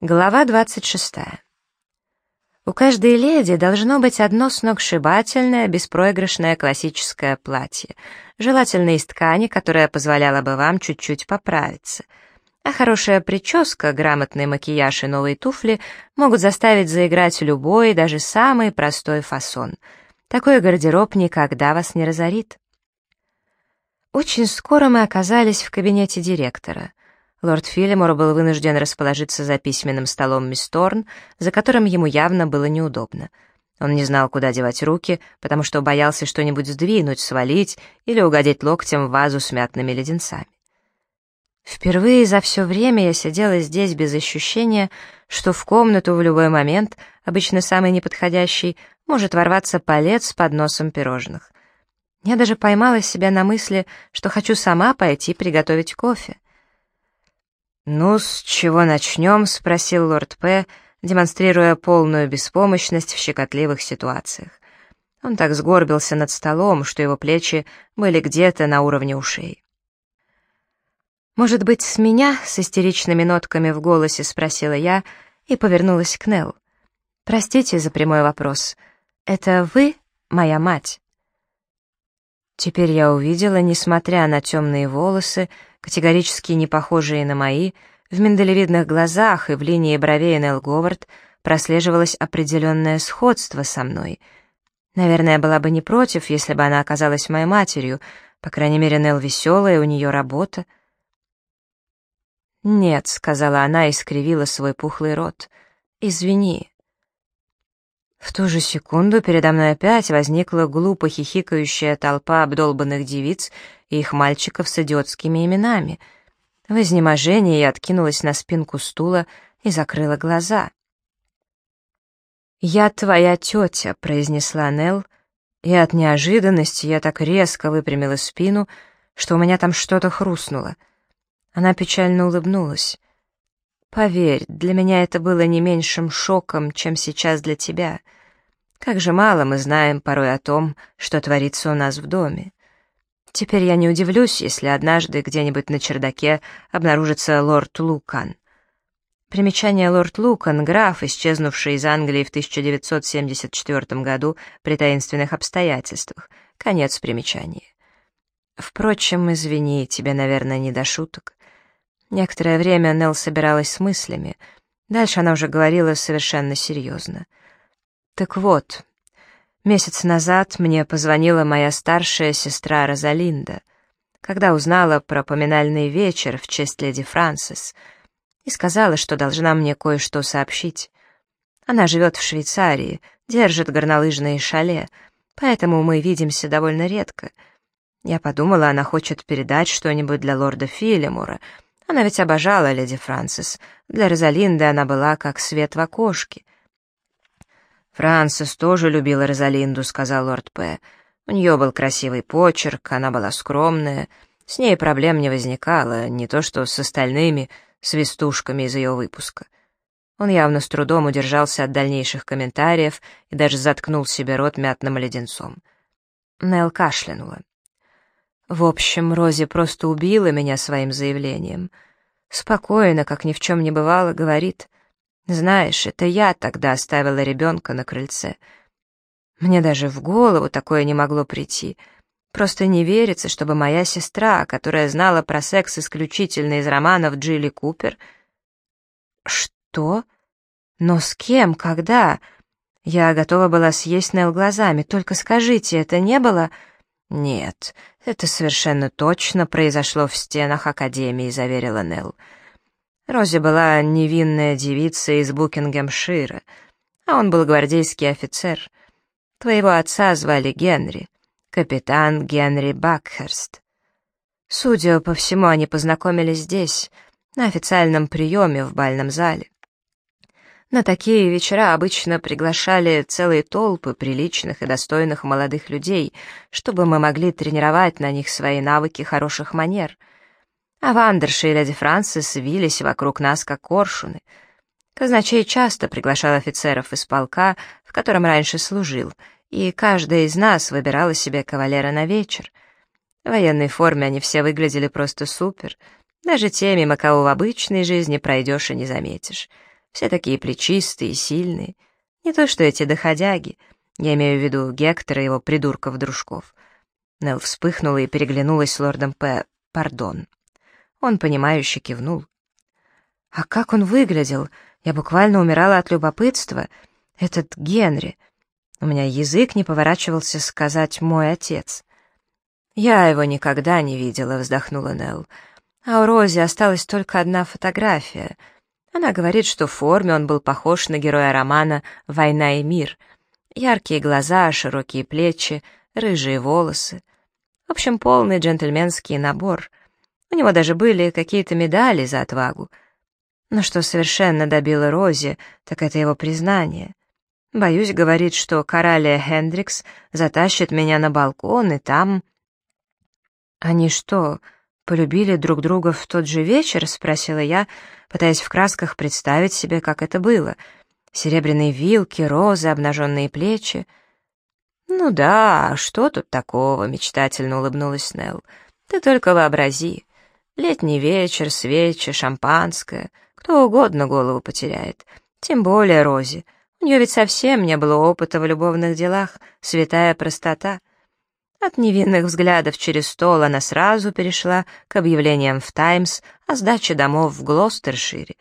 Глава 26. У каждой леди должно быть одно сногсшибательное, беспроигрышное классическое платье, желательно из ткани, которая позволяла бы вам чуть-чуть поправиться. А хорошая прическа, грамотный макияж и новые туфли могут заставить заиграть любой, даже самый простой фасон. Такой гардероб никогда вас не разорит. Очень скоро мы оказались в кабинете директора — Лорд Филимор был вынужден расположиться за письменным столом мисс Торн, за которым ему явно было неудобно. Он не знал, куда девать руки, потому что боялся что-нибудь сдвинуть, свалить или угодить локтем в вазу с мятными леденцами. Впервые за все время я сидела здесь без ощущения, что в комнату в любой момент, обычно самый неподходящий, может ворваться палец с подносом пирожных. Я даже поймала себя на мысли, что хочу сама пойти приготовить кофе. «Ну, с чего начнем?» — спросил лорд П., демонстрируя полную беспомощность в щекотливых ситуациях. Он так сгорбился над столом, что его плечи были где-то на уровне ушей. «Может быть, с меня?» — с истеричными нотками в голосе спросила я и повернулась к Нелл. «Простите за прямой вопрос. Это вы моя мать?» Теперь я увидела, несмотря на темные волосы, категорически не похожие на мои, в миндалевидных глазах и в линии бровей Нелл Говард прослеживалось определенное сходство со мной. Наверное, была бы не против, если бы она оказалась моей матерью, по крайней мере, Нелл веселая, у нее работа. «Нет», — сказала она и скривила свой пухлый рот. «Извини». В ту же секунду передо мной опять возникла глупо хихикающая толпа обдолбанных девиц и их мальчиков с идиотскими именами. В изнеможении я откинулась на спинку стула и закрыла глаза. «Я твоя тетя», — произнесла Нелл, и от неожиданности я так резко выпрямила спину, что у меня там что-то хрустнуло. Она печально улыбнулась. Поверь, для меня это было не меньшим шоком, чем сейчас для тебя. Как же мало мы знаем порой о том, что творится у нас в доме. Теперь я не удивлюсь, если однажды где-нибудь на чердаке обнаружится лорд Лукан. Примечание лорд Лукан, граф, исчезнувший из Англии в 1974 году при таинственных обстоятельствах. Конец примечания. Впрочем, извини, тебе, наверное, не до шуток. Некоторое время Нелл собиралась с мыслями. Дальше она уже говорила совершенно серьезно. «Так вот, месяц назад мне позвонила моя старшая сестра Розалинда, когда узнала про поминальный вечер в честь леди Франсис, и сказала, что должна мне кое-что сообщить. Она живет в Швейцарии, держит горнолыжные шале, поэтому мы видимся довольно редко. Я подумала, она хочет передать что-нибудь для лорда Филимура — она ведь обожала леди Франсис. Для Розалинды она была как свет в окошке. «Франсис тоже любила Розалинду», — сказал лорд П. «У нее был красивый почерк, она была скромная. С ней проблем не возникало, не то что с остальными свистушками из ее выпуска». Он явно с трудом удержался от дальнейших комментариев и даже заткнул себе рот мятным леденцом. Нел кашлянула. В общем, Рози просто убила меня своим заявлением. Спокойно, как ни в чем не бывало, говорит. «Знаешь, это я тогда оставила ребенка на крыльце. Мне даже в голову такое не могло прийти. Просто не верится, чтобы моя сестра, которая знала про секс исключительно из романов Джилли Купер...» «Что? Но с кем? Когда?» Я готова была съесть Нел глазами. «Только скажите, это не было...» «Нет, это совершенно точно произошло в стенах Академии», — заверила Нелл. Рози была невинная девица из Букингемшира, а он был гвардейский офицер. Твоего отца звали Генри, капитан Генри Бакхерст. Судя по всему, они познакомились здесь, на официальном приеме в бальном зале. На такие вечера обычно приглашали целые толпы приличных и достойных молодых людей, чтобы мы могли тренировать на них свои навыки хороших манер. А Вандерши и леди Франсис вились вокруг нас, как коршуны. Казначей часто приглашал офицеров из полка, в котором раньше служил, и каждая из нас выбирала себе кавалера на вечер. В военной форме они все выглядели просто супер, даже те, мимо кого в обычной жизни пройдешь и не заметишь. Все такие плечистые сильные. Не то что эти доходяги. Я имею в виду Гектора и его придурков-дружков. Нелл вспыхнула и переглянулась с лордом П. «Пардон». Он, понимающе кивнул. «А как он выглядел? Я буквально умирала от любопытства. Этот Генри. У меня язык не поворачивался сказать «мой отец». «Я его никогда не видела», — вздохнула Нелл. «А у Рози осталась только одна фотография. Она говорит, что в форме он был похож на героя романа «Война и мир». Яркие глаза, широкие плечи, рыжие волосы. В общем, полный джентльменский набор. У него даже были какие-то медали за отвагу. Но что совершенно добило Рози, так это его признание. Боюсь, говорит, что Коралия Хендрикс затащит меня на балкон, и там... «Они что, полюбили друг друга в тот же вечер?» — спросила я, пытаясь в красках представить себе, как это было. Серебряные вилки, розы, обнаженные плечи. «Ну да, что тут такого?» — мечтательно улыбнулась Нелл. «Ты только вообрази. Летний вечер, свечи, шампанское. Кто угодно голову потеряет. Тем более Рози. У нее ведь совсем не было опыта в любовных делах, святая простота. От невинных взглядов через стол она сразу перешла к объявлениям в «Таймс» о сдаче домов в Глостершире.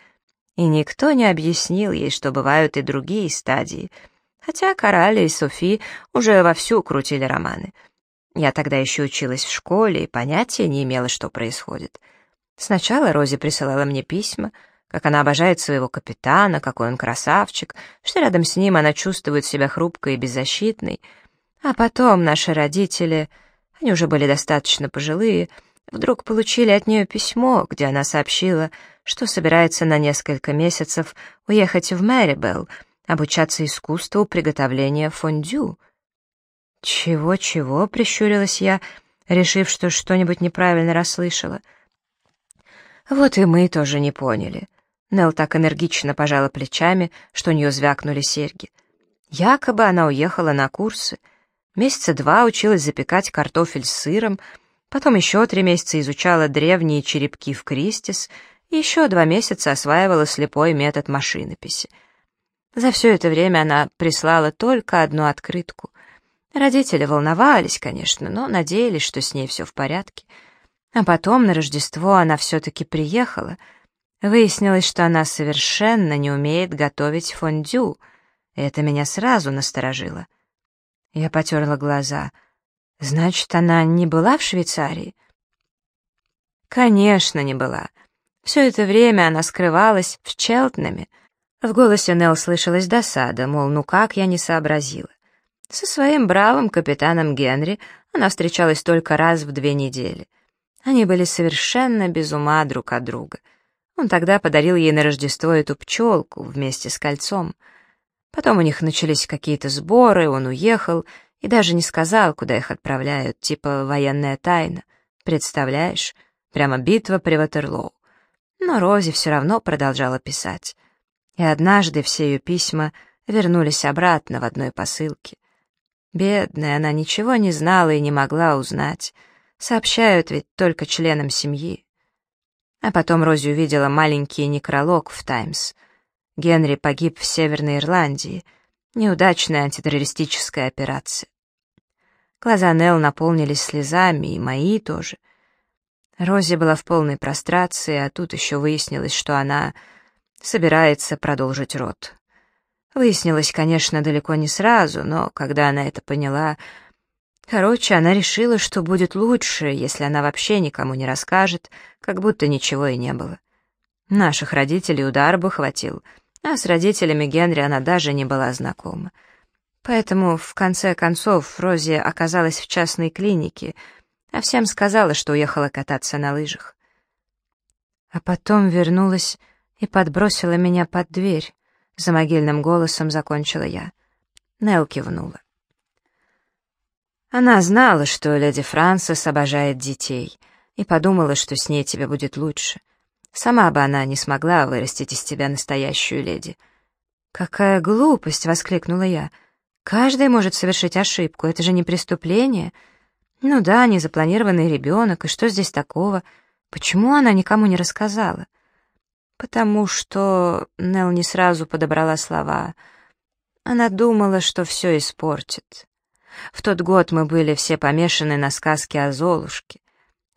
И никто не объяснил ей, что бывают и другие стадии, хотя Кораля и Софи уже вовсю крутили романы. Я тогда еще училась в школе и понятия не имела, что происходит. Сначала Рози присылала мне письма, как она обожает своего капитана, какой он красавчик, что рядом с ним она чувствует себя хрупкой и беззащитной — а потом наши родители, они уже были достаточно пожилые, вдруг получили от нее письмо, где она сообщила, что собирается на несколько месяцев уехать в Мэрибелл, обучаться искусству приготовления фондю. «Чего-чего?» — прищурилась я, решив, что что-нибудь неправильно расслышала. Вот и мы тоже не поняли. Нел так энергично пожала плечами, что у нее звякнули серьги. Якобы она уехала на курсы — Месяца два училась запекать картофель с сыром, потом еще три месяца изучала древние черепки в Кристис и еще два месяца осваивала слепой метод машинописи. За все это время она прислала только одну открытку. Родители волновались, конечно, но надеялись, что с ней все в порядке. А потом на Рождество она все-таки приехала. Выяснилось, что она совершенно не умеет готовить фондю. Это меня сразу насторожило. Я потерла глаза. Значит, она не была в Швейцарии? Конечно, не была. Все это время она скрывалась в Челтнаме. В голосе Нелл слышалась досада, мол, ну как я не сообразила. Со своим бравым капитаном Генри она встречалась только раз в две недели. Они были совершенно без ума друг от друга. Он тогда подарил ей на Рождество эту пчелку вместе с кольцом — Потом у них начались какие-то сборы, он уехал и даже не сказал, куда их отправляют, типа военная тайна. Представляешь? Прямо битва при Ватерлоу. Но Рози все равно продолжала писать. И однажды все ее письма вернулись обратно в одной посылке. Бедная, она ничего не знала и не могла узнать. Сообщают ведь только членам семьи. А потом Рози увидела маленький некролог в «Таймс». Генри погиб в Северной Ирландии. Неудачная антитеррористическая операция. Глаза Нелл наполнились слезами, и мои тоже. Рози была в полной прострации, а тут еще выяснилось, что она собирается продолжить род. Выяснилось, конечно, далеко не сразу, но когда она это поняла... Короче, она решила, что будет лучше, если она вообще никому не расскажет, как будто ничего и не было. Наших родителей удар бы хватил — а с родителями Генри она даже не была знакома. Поэтому, в конце концов, Рози оказалась в частной клинике, а всем сказала, что уехала кататься на лыжах. А потом вернулась и подбросила меня под дверь, за могильным голосом закончила я. Нел кивнула. Она знала, что леди Франсис обожает детей, и подумала, что с ней тебе будет лучше. Сама бы она не смогла вырастить из тебя настоящую леди». «Какая глупость!» — воскликнула я. «Каждый может совершить ошибку, это же не преступление». «Ну да, незапланированный ребенок, и что здесь такого? Почему она никому не рассказала?» «Потому что...» — Нелл не сразу подобрала слова. Она думала, что все испортит. В тот год мы были все помешаны на сказке о Золушке.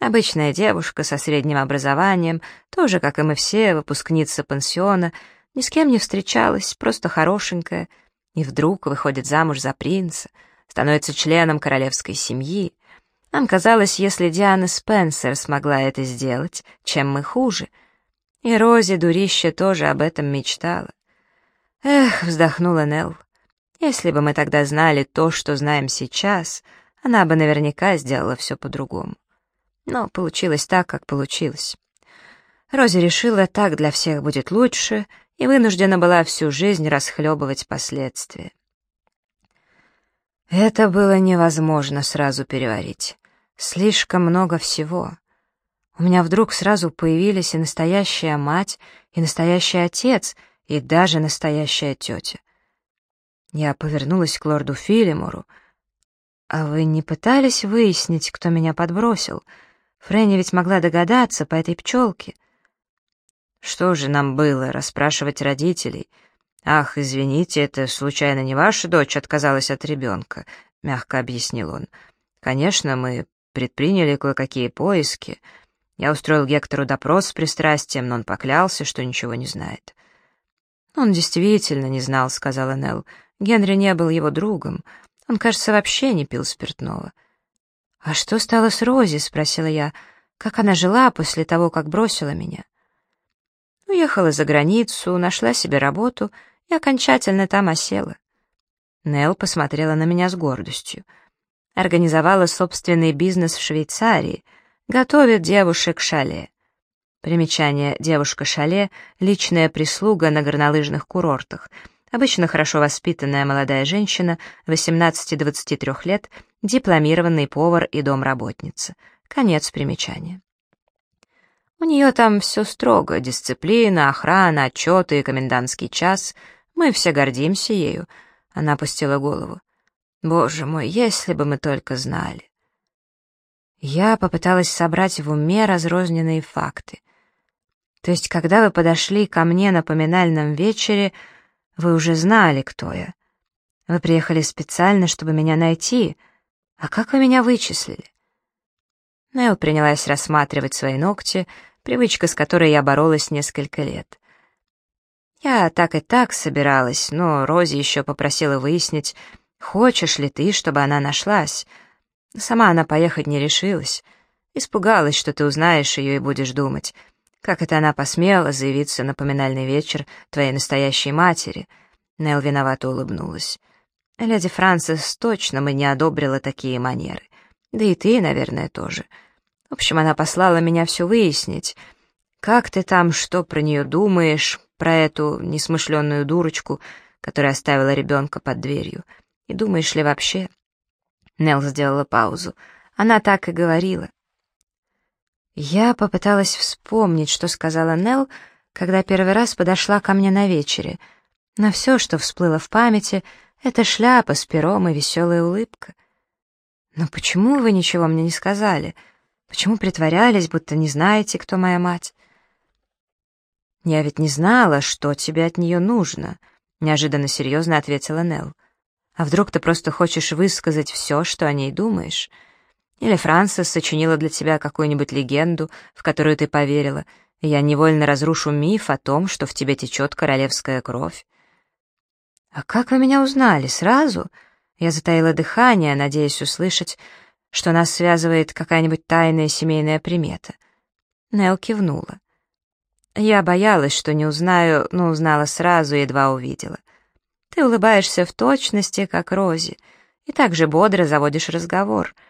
Обычная девушка со средним образованием, тоже, как и мы все, выпускница пансиона, ни с кем не встречалась, просто хорошенькая, и вдруг выходит замуж за принца, становится членом королевской семьи. Нам казалось, если Диана Спенсер смогла это сделать, чем мы хуже. И Рози Дурище тоже об этом мечтала. Эх, вздохнула Нелл. Если бы мы тогда знали то, что знаем сейчас, она бы наверняка сделала все по-другому. Но получилось так, как получилось. Рози решила, так для всех будет лучше, и вынуждена была всю жизнь расхлебывать последствия. Это было невозможно сразу переварить. Слишком много всего. У меня вдруг сразу появились и настоящая мать, и настоящий отец, и даже настоящая тетя. Я повернулась к лорду Филимору. «А вы не пытались выяснить, кто меня подбросил?» Фрэнни ведь могла догадаться по этой пчелке. Что же нам было, расспрашивать родителей? Ах, извините, это случайно не ваша дочь отказалась от ребенка, мягко объяснил он. Конечно, мы предприняли кое-какие поиски. Я устроил Гектору допрос с пристрастием, но он поклялся, что ничего не знает. «Он действительно не знал», — сказала Нелл. «Генри не был его другом. Он, кажется, вообще не пил спиртного». «А что стало с Рози?» — спросила я. «Как она жила после того, как бросила меня?» Уехала за границу, нашла себе работу и окончательно там осела. Нелл посмотрела на меня с гордостью. Организовала собственный бизнес в Швейцарии, готовит девушек шале. Примечание «девушка-шале» — личная прислуга на горнолыжных курортах — Обычно хорошо воспитанная молодая женщина, 18-23 лет, дипломированный повар и домработница. Конец примечания. У нее там все строго, дисциплина, охрана, отчеты и комендантский час. Мы все гордимся ею. Она опустила голову. Боже мой, если бы мы только знали. Я попыталась собрать в уме разрозненные факты. То есть, когда вы подошли ко мне на поминальном вечере, вы уже знали, кто я. Вы приехали специально, чтобы меня найти. А как вы меня вычислили?» Нел принялась рассматривать свои ногти, привычка с которой я боролась несколько лет. Я так и так собиралась, но Рози еще попросила выяснить, хочешь ли ты, чтобы она нашлась. Сама она поехать не решилась. Испугалась, что ты узнаешь ее и будешь думать, как это она посмела заявиться на поминальный вечер твоей настоящей матери?» Нел виновато улыбнулась. «Леди Франсис точно мы не одобрила такие манеры. Да и ты, наверное, тоже. В общем, она послала меня все выяснить. Как ты там, что про нее думаешь, про эту несмышленную дурочку, которая оставила ребенка под дверью? И думаешь ли вообще?» Нел сделала паузу. Она так и говорила. Я попыталась вспомнить, что сказала Нелл, когда первый раз подошла ко мне на вечере. Но все, что всплыло в памяти, это шляпа с пером и веселая улыбка. «Но почему вы ничего мне не сказали? Почему притворялись, будто не знаете, кто моя мать?» «Я ведь не знала, что тебе от нее нужно», — неожиданно серьезно ответила Нелл. «А вдруг ты просто хочешь высказать все, что о ней думаешь?» Или Франсис сочинила для тебя какую-нибудь легенду, в которую ты поверила, и я невольно разрушу миф о том, что в тебе течет королевская кровь. «А как вы меня узнали? Сразу?» Я затаила дыхание, надеясь услышать, что нас связывает какая-нибудь тайная семейная примета. Нел кивнула. Я боялась, что не узнаю, но узнала сразу, едва увидела. Ты улыбаешься в точности, как Рози, и так же бодро заводишь разговор —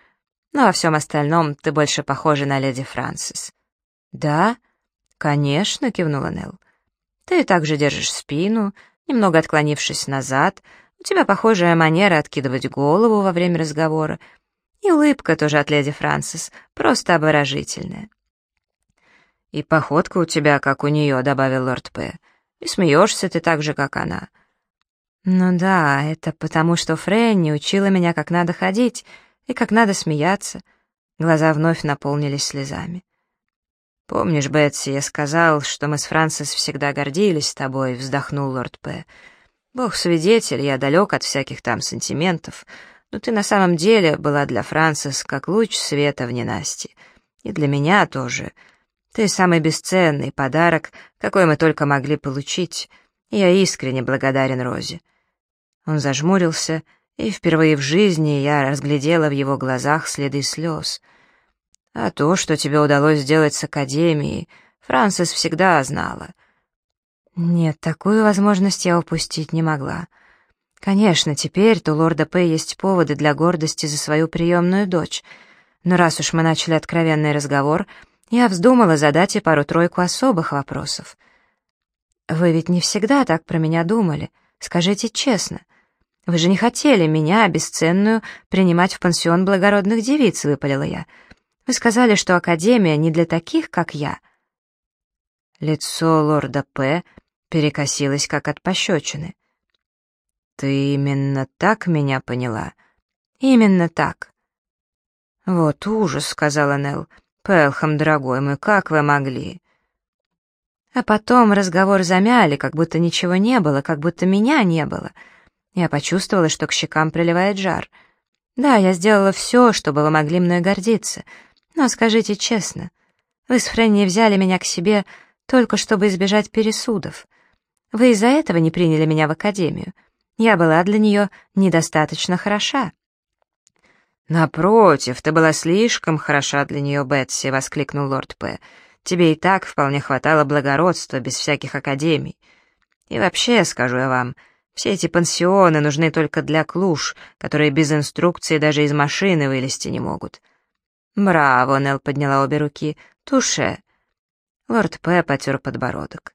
но во всем остальном ты больше похожа на леди Франсис». «Да?» «Конечно», — кивнула Нелл. «Ты также держишь спину, немного отклонившись назад, у тебя похожая манера откидывать голову во время разговора, и улыбка тоже от леди Франсис, просто обворожительная». «И походка у тебя, как у нее», — добавил лорд П. «И смеешься ты так же, как она». «Ну да, это потому, что Фрэнни учила меня, как надо ходить», и как надо смеяться. Глаза вновь наполнились слезами. «Помнишь, Бетси, я сказал, что мы с Франсис всегда гордились тобой», — вздохнул лорд П. «Бог свидетель, я далек от всяких там сантиментов, но ты на самом деле была для Франсис как луч света в ненасти. И для меня тоже. Ты самый бесценный подарок, какой мы только могли получить. И я искренне благодарен Розе». Он зажмурился, и впервые в жизни я разглядела в его глазах следы слез — а то, что тебе удалось сделать с Академией, Франсис всегда знала. Нет, такую возможность я упустить не могла. Конечно, теперь-то у лорда П. есть поводы для гордости за свою приемную дочь. Но раз уж мы начали откровенный разговор, я вздумала задать и пару-тройку особых вопросов. Вы ведь не всегда так про меня думали, скажите честно. Вы же не хотели меня, бесценную, принимать в пансион благородных девиц, выпалила я. Вы сказали, что Академия не для таких, как я». Лицо лорда П. перекосилось, как от пощечины. «Ты именно так меня поняла?» «Именно так». «Вот ужас», — сказала Нелл. «Пелхам, дорогой мой, как вы могли?» А потом разговор замяли, как будто ничего не было, как будто меня не было. Я почувствовала, что к щекам приливает жар. Да, я сделала все, чтобы вы могли мной гордиться — но скажите честно, вы с Фрэнни взяли меня к себе только чтобы избежать пересудов. Вы из-за этого не приняли меня в академию. Я была для нее недостаточно хороша». «Напротив, ты была слишком хороша для нее, Бетси», — воскликнул лорд П. «Тебе и так вполне хватало благородства без всяких академий. И вообще, скажу я вам, все эти пансионы нужны только для клуш, которые без инструкции даже из машины вылезти не могут. «Браво!» — Нелл подняла обе руки. «Туше!» Лорд П. потер подбородок.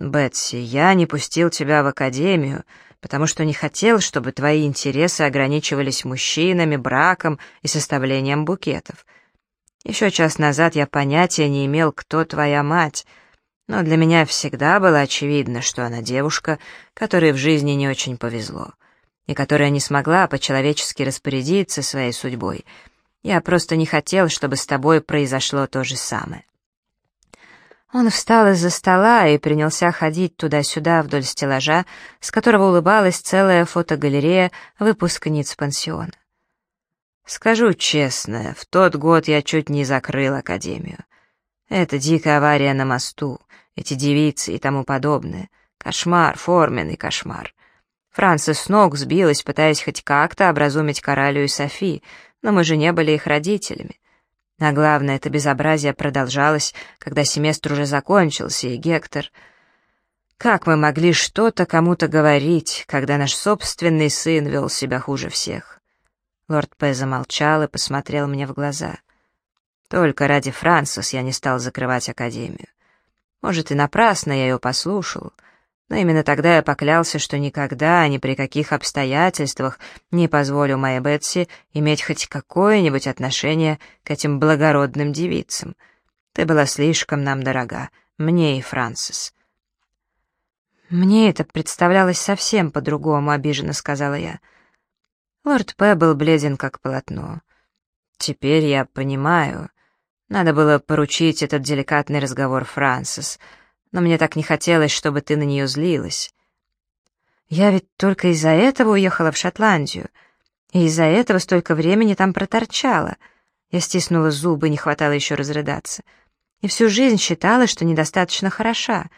«Бетси, я не пустил тебя в академию, потому что не хотел, чтобы твои интересы ограничивались мужчинами, браком и составлением букетов. Еще час назад я понятия не имел, кто твоя мать, но для меня всегда было очевидно, что она девушка, которой в жизни не очень повезло, и которая не смогла по-человечески распорядиться своей судьбой — я просто не хотел, чтобы с тобой произошло то же самое». Он встал из-за стола и принялся ходить туда-сюда вдоль стеллажа, с которого улыбалась целая фотогалерея выпускниц пансиона. «Скажу честно, в тот год я чуть не закрыл академию. Это дикая авария на мосту, эти девицы и тому подобное. Кошмар, форменный кошмар. Франсис с ног сбилась, пытаясь хоть как-то образумить Коралю и Софи, но мы же не были их родителями. А главное, это безобразие продолжалось, когда семестр уже закончился, и Гектор... Как мы могли что-то кому-то говорить, когда наш собственный сын вел себя хуже всех? Лорд П. замолчал и посмотрел мне в глаза. Только ради Франсис я не стал закрывать академию. Может, и напрасно я ее послушал — но именно тогда я поклялся, что никогда, ни при каких обстоятельствах не позволю моей Бетси иметь хоть какое-нибудь отношение к этим благородным девицам. Ты была слишком нам дорога, мне и Франсис. «Мне это представлялось совсем по-другому», — обиженно сказала я. Лорд П. был бледен, как полотно. «Теперь я понимаю. Надо было поручить этот деликатный разговор Франсис», но мне так не хотелось, чтобы ты на нее злилась. Я ведь только из-за этого уехала в Шотландию, и из-за этого столько времени там проторчала. Я стиснула зубы, не хватало еще разрыдаться. И всю жизнь считала, что недостаточно хороша.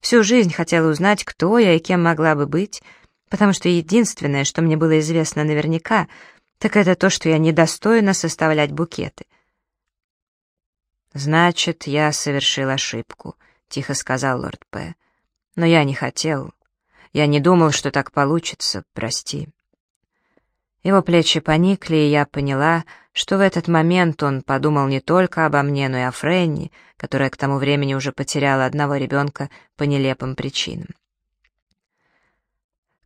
Всю жизнь хотела узнать, кто я и кем могла бы быть, потому что единственное, что мне было известно наверняка, так это то, что я недостойна составлять букеты. Значит, я совершил ошибку. — тихо сказал лорд П. «Но я не хотел. Я не думал, что так получится. Прости». Его плечи поникли, и я поняла, что в этот момент он подумал не только обо мне, но и о Френни, которая к тому времени уже потеряла одного ребенка по нелепым причинам.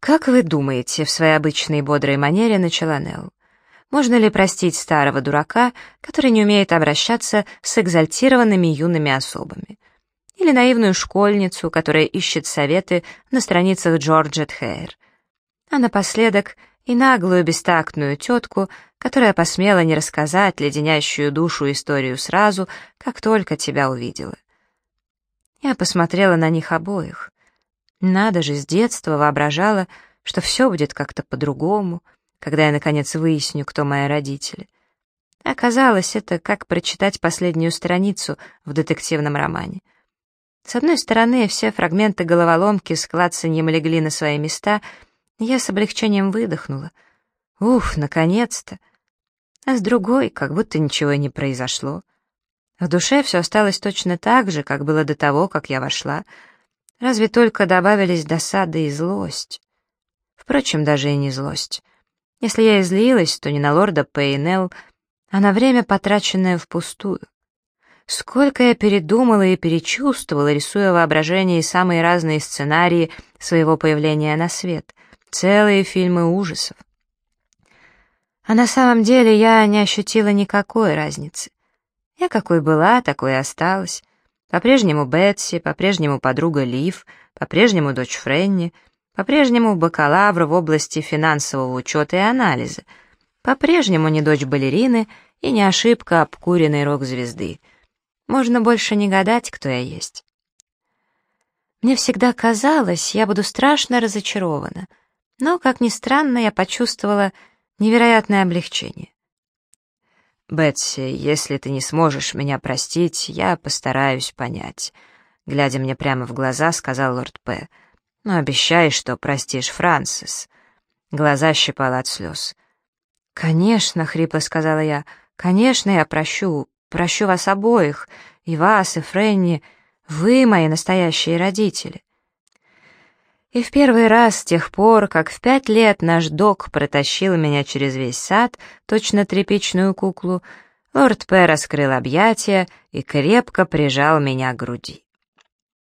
«Как вы думаете?» — в своей обычной бодрой манере начала Нелл. «Можно ли простить старого дурака, который не умеет обращаться с экзальтированными юными особами? Или наивную школьницу, которая ищет советы на страницах Джорджет Хейр. А напоследок, и наглую бестактную тетку, которая посмела не рассказать леденящую душу историю сразу, как только тебя увидела. Я посмотрела на них обоих. Надо же, с детства воображала, что все будет как-то по-другому, когда я, наконец, выясню, кто мои родители. Оказалось, это как прочитать последнюю страницу в детективном романе. С одной стороны, все фрагменты головоломки с клацаньем легли на свои места, и я с облегчением выдохнула. Уф, наконец-то! А с другой, как будто ничего и не произошло. В душе все осталось точно так же, как было до того, как я вошла, разве только добавились досада и злость. Впрочем, даже и не злость. Если я излилась, то не на лорда Пейнелл, а на время, потраченное впустую. Сколько я передумала и перечувствовала, рисуя воображение самые разные сценарии своего появления на свет, целые фильмы ужасов. А на самом деле я не ощутила никакой разницы. Я какой была, такой и осталась. По-прежнему Бетси, по-прежнему подруга Лив, по-прежнему дочь Френни, по-прежнему бакалавр в области финансового учета и анализа, по-прежнему не дочь балерины и не ошибка обкуренной рок-звезды. Можно больше не гадать, кто я есть. Мне всегда казалось, я буду страшно разочарована, но, как ни странно, я почувствовала невероятное облегчение. «Бетси, если ты не сможешь меня простить, я постараюсь понять», — глядя мне прямо в глаза, сказал лорд П. «Но обещай, что простишь Франсис». Глаза щипала от слез. «Конечно», — хрипло сказала я, — «конечно я прощу, Прощу вас обоих, и вас, и Френни. Вы мои настоящие родители. И в первый раз с тех пор, как в пять лет наш док протащил меня через весь сад, точно тряпичную куклу, лорд П. раскрыл объятия и крепко прижал меня к груди.